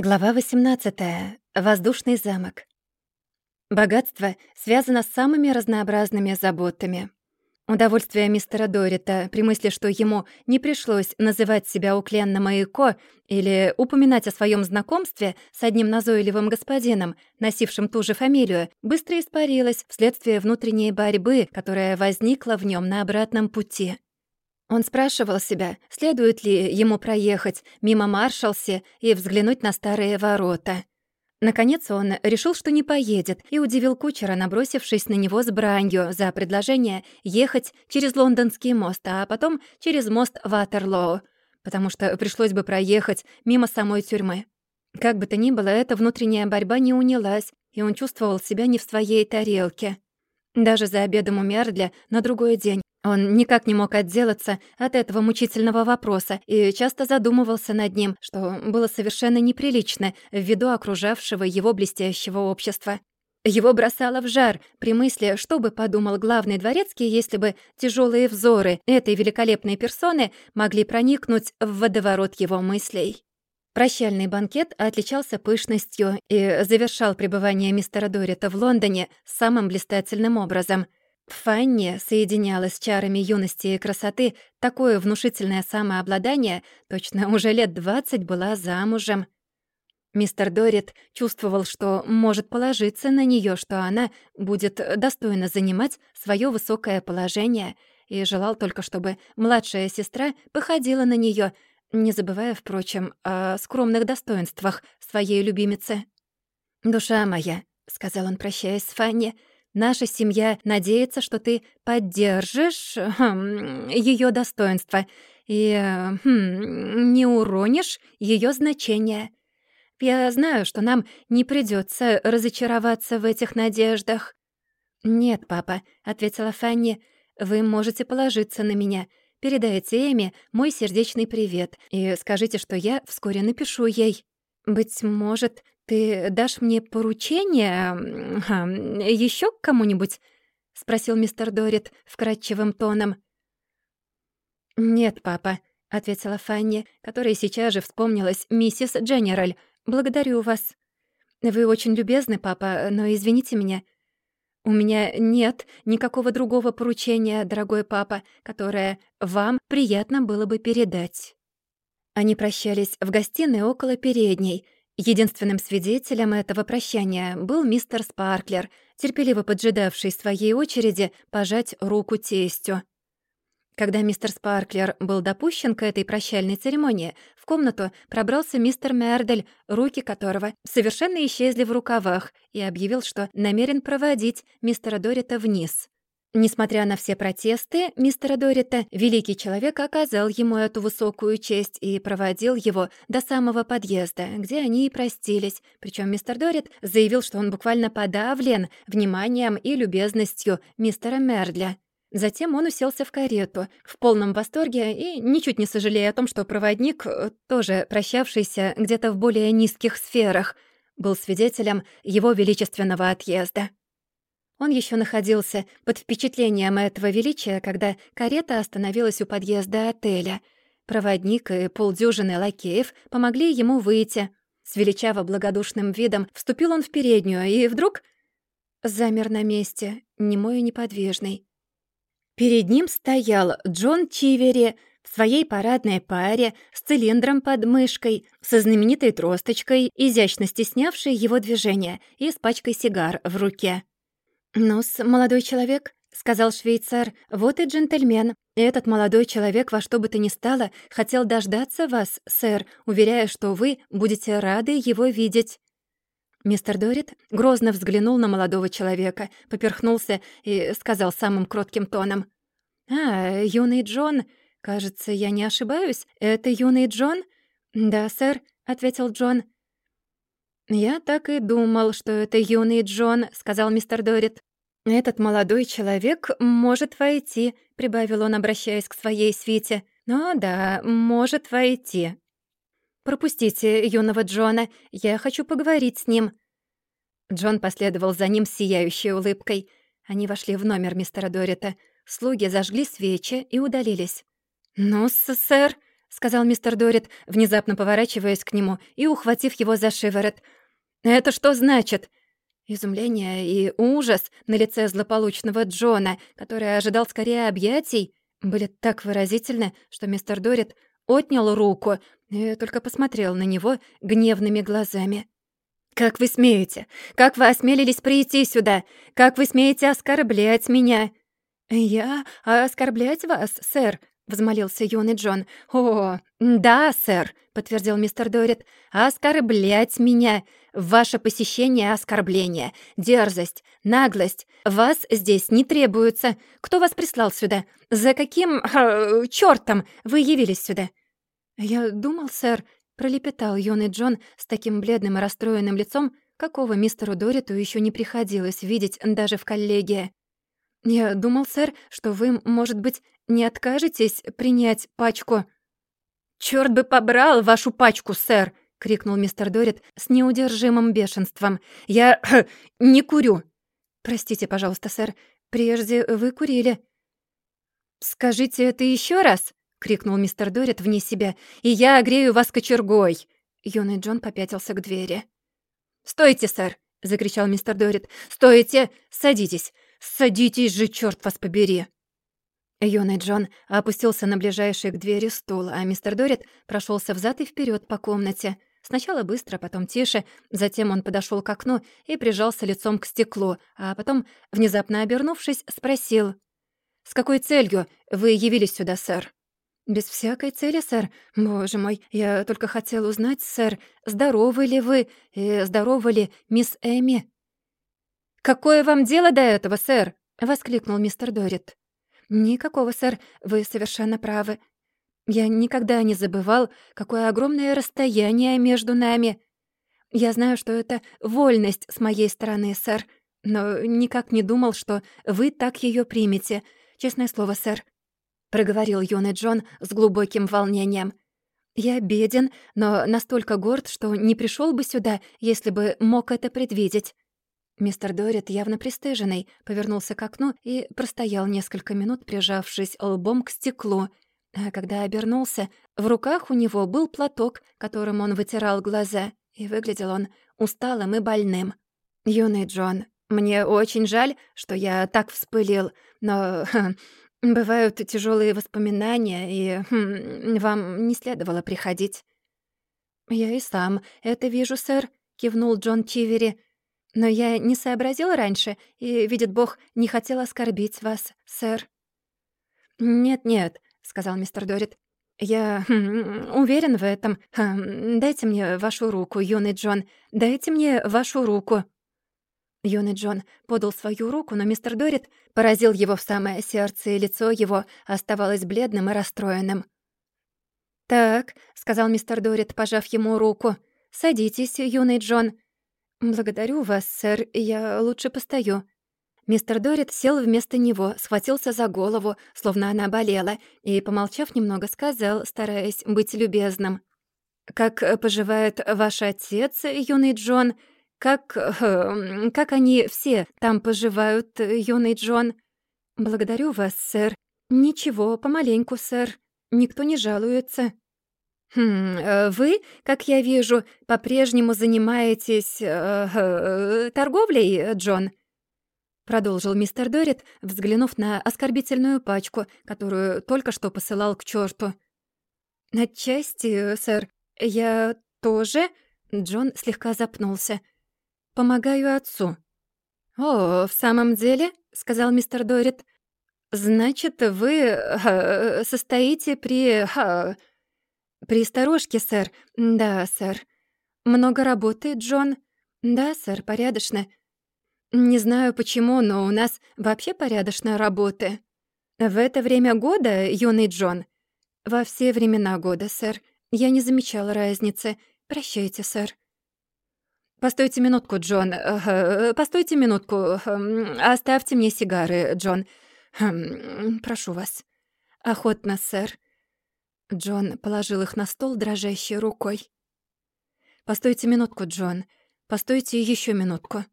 Глава 18. Воздушный замок. Богатство связано с самыми разнообразными заботами. Удовольствие мистера Дорита при мысли, что ему не пришлось называть себя Уклен маяко или упоминать о своем знакомстве с одним назойливым господином, носившим ту же фамилию, быстро испарилось вследствие внутренней борьбы, которая возникла в нем на обратном пути. Он спрашивал себя, следует ли ему проехать мимо Маршалси и взглянуть на старые ворота. Наконец он решил, что не поедет, и удивил кучера, набросившись на него с бранью за предложение ехать через Лондонский мост, а потом через мост Ватерлоу, потому что пришлось бы проехать мимо самой тюрьмы. Как бы то ни было, эта внутренняя борьба не унялась, и он чувствовал себя не в своей тарелке. Даже за обедом у Мердля на другой день он никак не мог отделаться от этого мучительного вопроса и часто задумывался над ним, что было совершенно неприлично ввиду окружавшего его блестящего общества. Его бросало в жар при мысли, что бы подумал главный дворецкий, если бы тяжелые взоры этой великолепной персоны могли проникнуть в водоворот его мыслей. Прощальный банкет отличался пышностью и завершал пребывание мистера Дорита в Лондоне самым блистательным образом — Фанни соединяла с чарами юности и красоты такое внушительное самообладание, точно уже лет двадцать была замужем. Мистер Дорит чувствовал, что может положиться на нее, что она будет достойно занимать свое высокое положение, и желал только, чтобы младшая сестра походила на нее, не забывая, впрочем, о скромных достоинствах своей любимицы. «Душа моя», — сказал он, прощаясь с Фанни, — Наша семья надеется, что ты поддержишь хм, ее достоинство и хм, не уронишь ее значение. Я знаю, что нам не придется разочароваться в этих надеждах». «Нет, папа», — ответила Фанни, — «вы можете положиться на меня. Передайте Эми мой сердечный привет и скажите, что я вскоре напишу ей. Быть может, «Ты дашь мне поручение еще к кому-нибудь?» — спросил мистер Дорит вкрадчивым тоном. «Нет, папа», — ответила Фанни, которая сейчас же вспомнилась миссис Дженераль. «Благодарю вас. Вы очень любезны, папа, но извините меня. У меня нет никакого другого поручения, дорогой папа, которое вам приятно было бы передать». Они прощались в гостиной около передней — Единственным свидетелем этого прощания был мистер Спарклер, терпеливо поджидавший своей очереди пожать руку тестю. Когда мистер Спарклер был допущен к этой прощальной церемонии, в комнату пробрался мистер Мердель, руки которого совершенно исчезли в рукавах, и объявил, что намерен проводить мистера Дорита вниз. Несмотря на все протесты мистера Дорита, великий человек оказал ему эту высокую честь и проводил его до самого подъезда, где они и простились. Причем мистер Дорит заявил, что он буквально подавлен вниманием и любезностью мистера Мердля. Затем он уселся в карету, в полном восторге и ничуть не сожалея о том, что проводник, тоже прощавшийся где-то в более низких сферах, был свидетелем его величественного отъезда. Он еще находился под впечатлением этого величия, когда карета остановилась у подъезда отеля. Проводник и полдюжины лакеев помогли ему выйти. С величаво благодушным видом вступил он в переднюю и вдруг замер на месте, немой и неподвижный. Перед ним стоял Джон Чивери в своей парадной паре с цилиндром под мышкой, со знаменитой тросточкой, изящно стеснявшей его движения, и с пачкой сигар в руке. «Ну-с, молодой человек», — сказал швейцар, — «вот и джентльмен. Этот молодой человек во что бы то ни стало хотел дождаться вас, сэр, уверяя, что вы будете рады его видеть». Мистер Дорит грозно взглянул на молодого человека, поперхнулся и сказал самым кротким тоном. «А, юный Джон, кажется, я не ошибаюсь, это юный Джон?» «Да, сэр», — ответил Джон. «Я так и думал, что это юный Джон», — сказал мистер Дорит. «Этот молодой человек может войти», — прибавил он, обращаясь к своей свите. «Ну да, может войти». «Пропустите юного Джона, я хочу поговорить с ним». Джон последовал за ним с сияющей улыбкой. Они вошли в номер мистера Дорита. Слуги зажгли свечи и удалились. «Ну, сэр», — сказал мистер Дорит, внезапно поворачиваясь к нему и ухватив его за шиворот. «Это что значит?» Изумление и ужас на лице злополучного Джона, который ожидал скорее объятий, были так выразительны, что мистер Дорит отнял руку и только посмотрел на него гневными глазами. «Как вы смеете? Как вы осмелились прийти сюда? Как вы смеете оскорблять меня?» «Я оскорблять вас, сэр?» — взмолился юный Джон. «О, да, сэр», — подтвердил мистер Дорит. «Оскорблять меня. Ваше посещение — оскорбление, дерзость, наглость. Вас здесь не требуется. Кто вас прислал сюда? За каким э, чёртом вы явились сюда?» «Я думал, сэр», — пролепетал юный Джон с таким бледным и расстроенным лицом, какого мистеру Дориту еще не приходилось видеть даже в коллегии. «Я думал, сэр, что вы, может быть, не откажетесь принять пачку...» «Чёрт бы побрал вашу пачку, сэр!» — крикнул мистер Дорит с неудержимым бешенством. «Я не курю!» «Простите, пожалуйста, сэр, прежде вы курили». «Скажите это еще раз!» — крикнул мистер Дорит вне себя. «И я огрею вас кочергой!» Юный Джон попятился к двери. «Стойте, сэр!» — закричал мистер Дорит. «Стойте! Садитесь! Садитесь же, черт вас побери!» Юный Джон опустился на ближайший к двери стул, а мистер Дорит прошелся взад и вперед по комнате. Сначала быстро, потом тише, затем он подошел к окну и прижался лицом к стеклу, а потом, внезапно обернувшись, спросил. «С какой целью вы явились сюда, сэр?» «Без всякой цели, сэр. Боже мой, я только хотел узнать, сэр, здоровы ли вы и здорова ли мисс Эми?» «Какое вам дело до этого, сэр?» — воскликнул мистер Дорит. «Никакого, сэр, вы совершенно правы. Я никогда не забывал, какое огромное расстояние между нами. Я знаю, что это вольность с моей стороны, сэр, но никак не думал, что вы так ее примете. Честное слово, сэр», — проговорил юный Джон с глубоким волнением. «Я беден, но настолько горд, что не пришел бы сюда, если бы мог это предвидеть. Мистер Дорит, явно пристыженный, повернулся к окну и простоял несколько минут, прижавшись лбом к стеклу. А когда обернулся, в руках у него был платок, которым он вытирал глаза, и выглядел он усталым и больным. «Юный Джон, мне очень жаль, что я так вспылил, но хм, бывают тяжелые воспоминания, и хм, вам не следовало приходить». «Я и сам это вижу, сэр», — кивнул Джон Чивери. Но я не сообразил раньше, и, видит Бог, не хотел оскорбить вас, сэр». «Нет-нет», — сказал мистер Дорит. «Я хм, уверен в этом. Хм, дайте мне вашу руку, юный Джон. Дайте мне вашу руку». Юный Джон подал свою руку, но мистер Дорит поразил его в самое сердце, и лицо его оставалось бледным и расстроенным. «Так», — сказал мистер Дорит, пожав ему руку, — «садитесь, юный Джон. «Благодарю вас, сэр, я лучше постою». Мистер Дорит сел вместо него, схватился за голову, словно она болела, и, помолчав немного, сказал, стараясь быть любезным. «Как поживает ваш отец, юный Джон? Как... Э, как они все там поживают, юный Джон?» «Благодарю вас, сэр. Ничего, помаленьку, сэр. Никто не жалуется». «Хм, э, вы, как я вижу, по-прежнему занимаетесь э, торговлей, Джон?» Продолжил мистер Дорит, взглянув на оскорбительную пачку, которую только что посылал к черту. «Отчасти, сэр, я тоже...» Джон слегка запнулся. «Помогаю отцу». «О, в самом деле?» — сказал мистер Дорит. «Значит, вы э, состоите при... Э, «При сторожке, сэр. Да, сэр. Много работает, Джон?» «Да, сэр, порядочно. Не знаю почему, но у нас вообще порядочно работы. В это время года, юный Джон?» «Во все времена года, сэр. Я не замечала разницы. Прощайте, сэр». «Постойте минутку, Джон. Постойте минутку. Оставьте мне сигары, Джон. Хм, прошу вас». «Охотно, сэр». Джон положил их на стол дрожащей рукой. «Постойте минутку, Джон. Постойте еще минутку.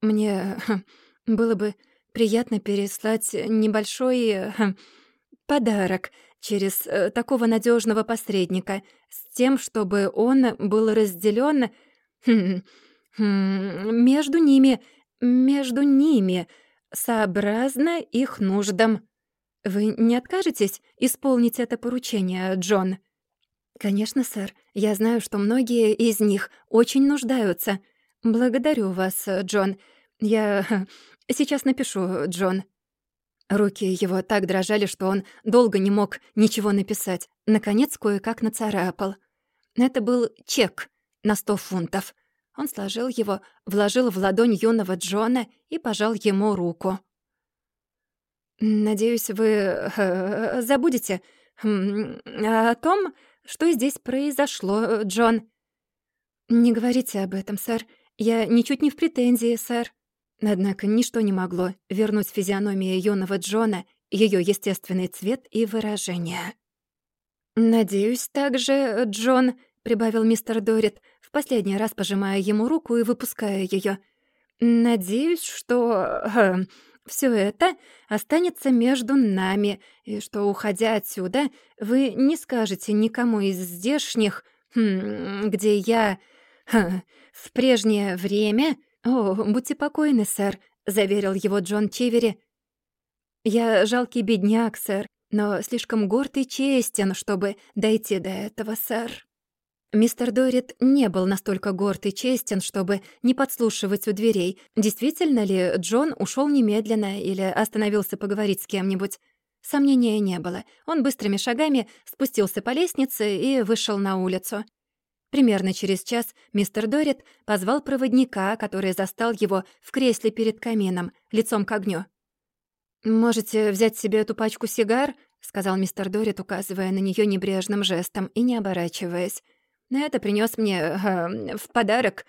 Мне было бы приятно переслать небольшой подарок через э, такого надежного посредника, с тем, чтобы он был разделен хм, между ними, между ними, сообразно их нуждам. Вы не откажетесь исполнить это поручение, Джон? Конечно, сэр. Я знаю, что многие из них очень нуждаются. Благодарю вас, Джон. Я сейчас напишу, Джон. Руки его так дрожали, что он долго не мог ничего написать. Наконец, кое-как нацарапал. Это был чек на сто фунтов. Он сложил его, вложил в ладонь юного Джона и пожал ему руку. «Надеюсь, вы э, забудете о том, что здесь произошло, Джон». «Не говорите об этом, сэр. Я ничуть не в претензии, сэр». Однако ничто не могло вернуть физиономии юного Джона ее естественный цвет и выражение. «Надеюсь также, Джон», — прибавил мистер Дорит, в последний раз пожимая ему руку и выпуская ее. «Надеюсь, что э, все это останется между нами, и что, уходя отсюда, вы не скажете никому из здешних, хм, где я э, в прежнее время...» «О, будьте покойны, сэр», — заверил его Джон Чивери. «Я жалкий бедняк, сэр, но слишком горд и честен, чтобы дойти до этого, сэр». Мистер Дорит не был настолько горд и честен, чтобы не подслушивать у дверей, действительно ли Джон ушел немедленно или остановился поговорить с кем-нибудь. Сомнения не было. Он быстрыми шагами спустился по лестнице и вышел на улицу. Примерно через час мистер Дорит позвал проводника, который застал его в кресле перед камином, лицом к огню. «Можете взять себе эту пачку сигар?» — сказал мистер Дорит, указывая на нее небрежным жестом и не оборачиваясь. Это принес мне э, в подарок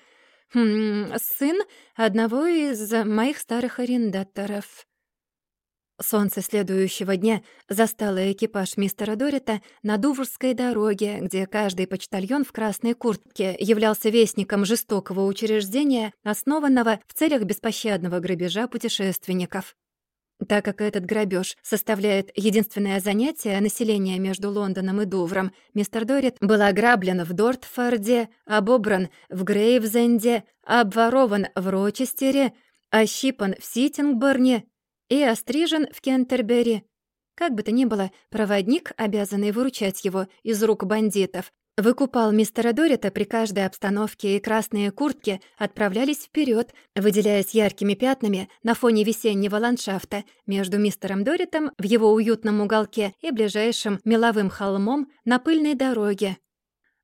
сын одного из моих старых арендаторов. Солнце следующего дня застало экипаж мистера Дорита на Дуврской дороге, где каждый почтальон в красной куртке являлся вестником жестокого учреждения, основанного в целях беспощадного грабежа путешественников. Так как этот грабеж составляет единственное занятие населения между Лондоном и Дувром, мистер Дорит был ограблен в Дортфорде, обобран в Грейвзенде, обворован в Рочестере, ощипан в Ситингборне и острижен в Кентербери. Как бы то ни было, проводник, обязанный выручать его из рук бандитов, Выкупал мистера Дорита при каждой обстановке, и красные куртки отправлялись вперед, выделяясь яркими пятнами на фоне весеннего ландшафта между мистером Доритом в его уютном уголке и ближайшим меловым холмом на пыльной дороге.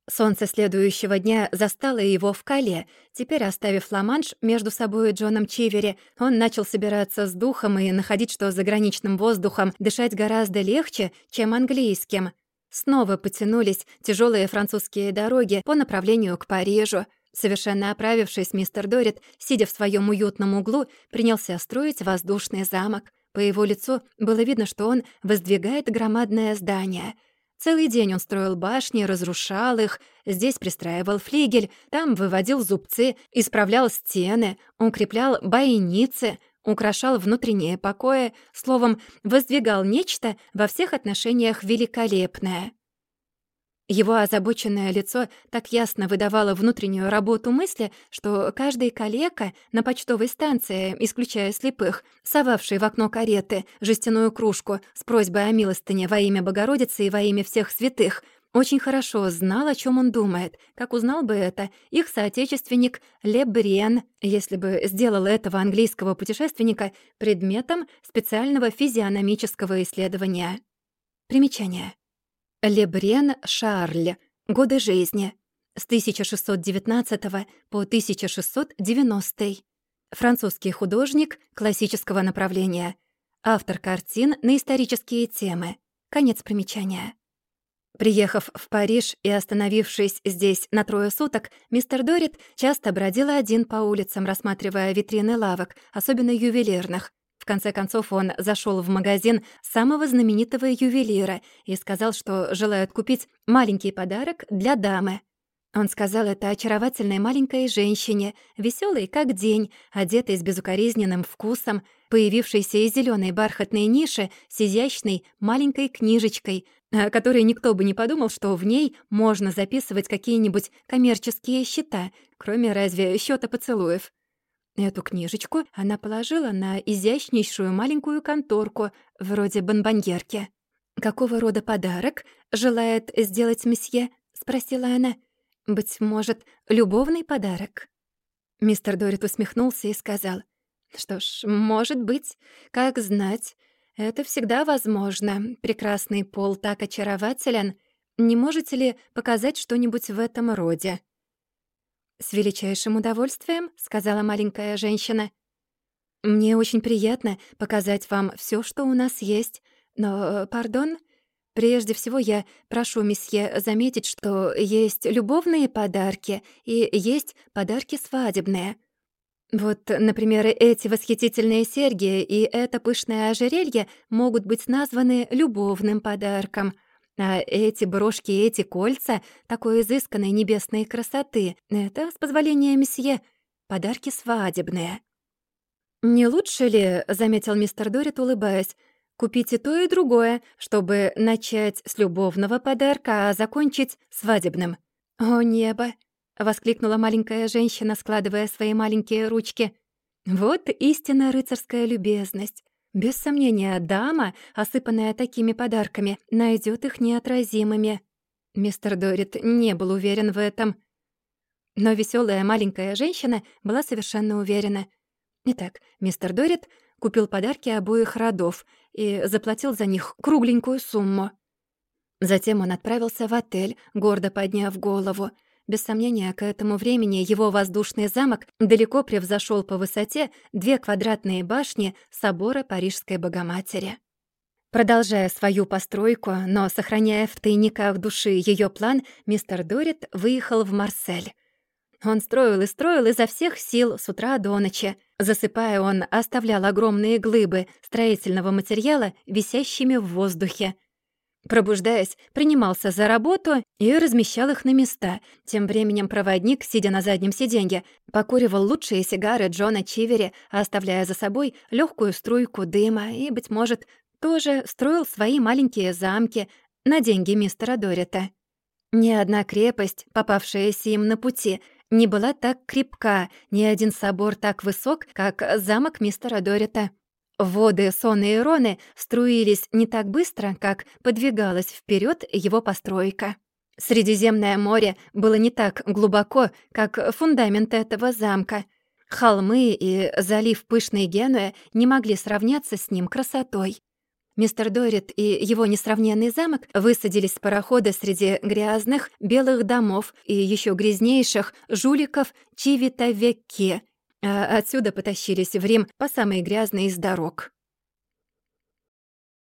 Солнце следующего дня застало его в Кале. Теперь, оставив Ла-Манш между собой и Джоном Чивери, он начал собираться с духом и находить, что заграничным воздухом дышать гораздо легче, чем английским — Снова потянулись тяжелые французские дороги по направлению к Парижу. Совершенно оправившись, мистер Дорит, сидя в своем уютном углу, принялся строить воздушный замок. По его лицу было видно, что он воздвигает громадное здание. Целый день он строил башни, разрушал их, здесь пристраивал флигель, там выводил зубцы, исправлял стены, укреплял бойницы, украшал внутренние покои, словом, воздвигал нечто во всех отношениях великолепное. Его озабоченное лицо так ясно выдавало внутреннюю работу мысли, что каждый калека на почтовой станции, исключая слепых, совавший в окно кареты жестяную кружку с просьбой о милостыне во имя Богородицы и во имя всех святых — очень хорошо знал, о чем он думает, как узнал бы это их соотечественник Лебрен, если бы сделал этого английского путешественника предметом специального физиономического исследования. Примечание. Лебрен Шарль. Годы жизни. С 1619 по 1690. Французский художник классического направления. Автор картин на исторические темы. Конец примечания. Приехав в Париж и остановившись здесь на трое суток, мистер Дорит часто бродил один по улицам, рассматривая витрины лавок, особенно ювелирных. В конце концов он зашел в магазин самого знаменитого ювелира и сказал, что желает купить маленький подарок для дамы. Он сказал это очаровательной маленькой женщине, веселой как день, одетой с безукоризненным вкусом, появившейся из зеленой бархатной ниши с изящной маленькой книжечкой, о которой никто бы не подумал, что в ней можно записывать какие-нибудь коммерческие счета, кроме разве счета поцелуев. Эту книжечку она положила на изящнейшую маленькую конторку, вроде бонбоньерки. «Какого рода подарок желает сделать месье?» — спросила она. «Быть может, любовный подарок?» Мистер Дорит усмехнулся и сказал. «Что ж, может быть, как знать. Это всегда возможно. Прекрасный пол так очарователен. Не можете ли показать что-нибудь в этом роде?» «С величайшим удовольствием», — сказала маленькая женщина. «Мне очень приятно показать вам все, что у нас есть. Но, пардон, Прежде всего я прошу месье заметить, что есть любовные подарки и есть подарки свадебные. Вот, например, эти восхитительные серьги и это пышное ожерелье могут быть названы любовным подарком. А эти брошки и эти кольца такой изысканной небесной красоты — это, с позволения месье, подарки свадебные. «Не лучше ли, — заметил мистер Дорит, улыбаясь, Купите то и другое, чтобы начать с любовного подарка, а закончить свадебным». «О, небо!» — воскликнула маленькая женщина, складывая свои маленькие ручки. «Вот истинная рыцарская любезность. Без сомнения, дама, осыпанная такими подарками, найдет их неотразимыми». Мистер Дорит не был уверен в этом. Но веселая маленькая женщина была совершенно уверена. Итак, мистер Дорит купил подарки обоих родов и заплатил за них кругленькую сумму. Затем он отправился в отель, гордо подняв голову. Без сомнения, к этому времени его воздушный замок далеко превзошел по высоте две квадратные башни собора Парижской Богоматери. Продолжая свою постройку, но сохраняя в тайниках души ее план, мистер Дорит выехал в Марсель. Он строил и строил изо всех сил с утра до ночи. Засыпая, он оставлял огромные глыбы строительного материала, висящими в воздухе. Пробуждаясь, принимался за работу и размещал их на места. Тем временем проводник, сидя на заднем сиденье, покуривал лучшие сигары Джона Чивери, оставляя за собой легкую струйку дыма и, быть может, тоже строил свои маленькие замки на деньги мистера Дорита. Ни одна крепость, попавшаяся им на пути — не была так крепка, ни один собор так высок, как замок мистера Дорита. Воды Соны и Роны струились не так быстро, как подвигалась вперед его постройка. Средиземное море было не так глубоко, как фундамент этого замка. Холмы и залив пышной Генуя не могли сравняться с ним красотой. Мистер Дорит и его несравненный замок высадились с парохода среди грязных белых домов и еще грязнейших жуликов Чивитавекке, а отсюда потащились в Рим по самой грязной из дорог.